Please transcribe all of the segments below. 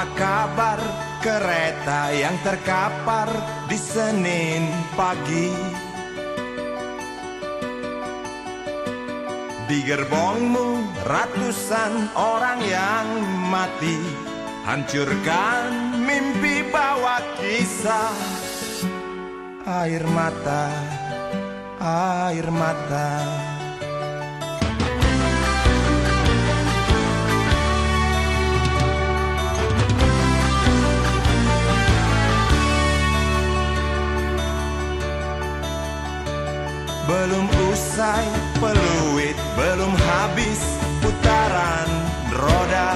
Apa kabar kereta yang terkapar di Senin pagi? Di gerbongmu ratusan orang yang mati. Hancurkan mimpi bawa kisah. Air mata, air mata Belum usai peluit Belum habis putaran roda.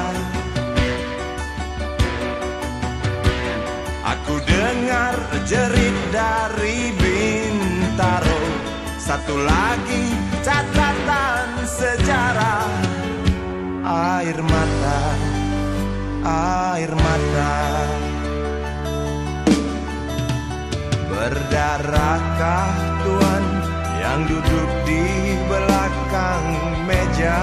Aku dengar jerit dari Bintaro Satu lagi catatan sejarah. Air mata, air mata. Berdarahkah Tuhan yang duduk di belakang meja.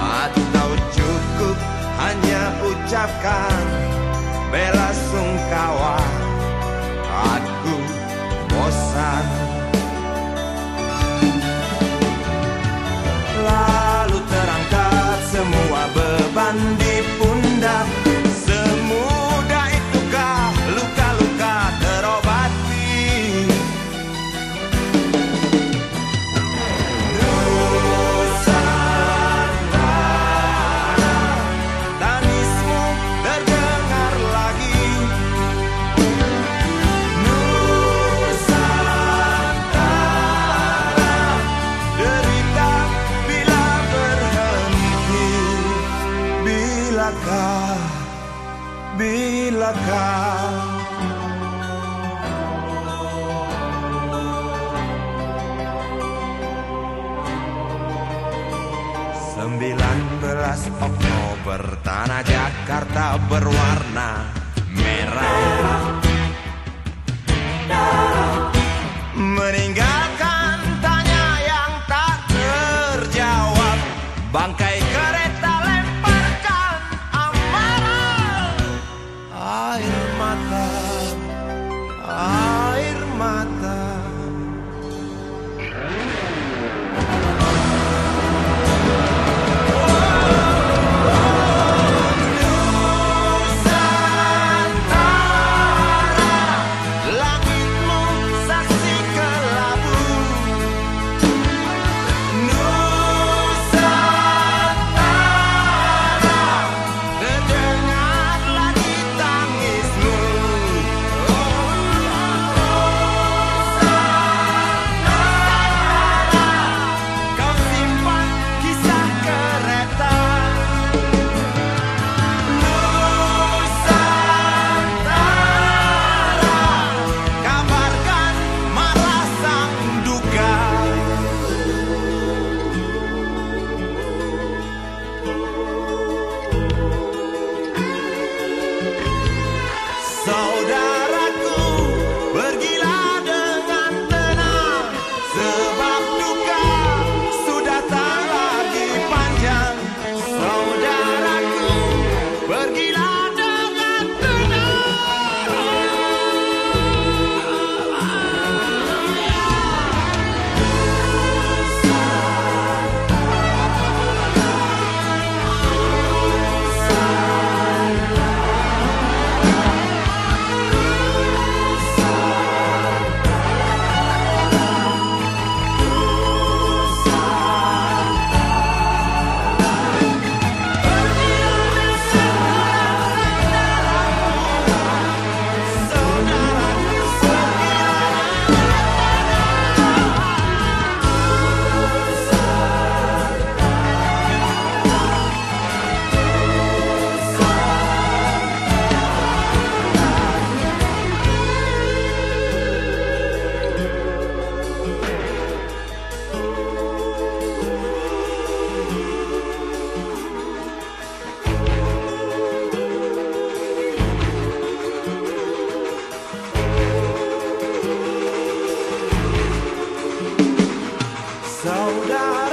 Atau cukup hanya ucapkan bela sungkawa Bilakah Bilakah Sembilan belas Oktober Tanah Jakarta berwarna merah. Meninggal that Hold on.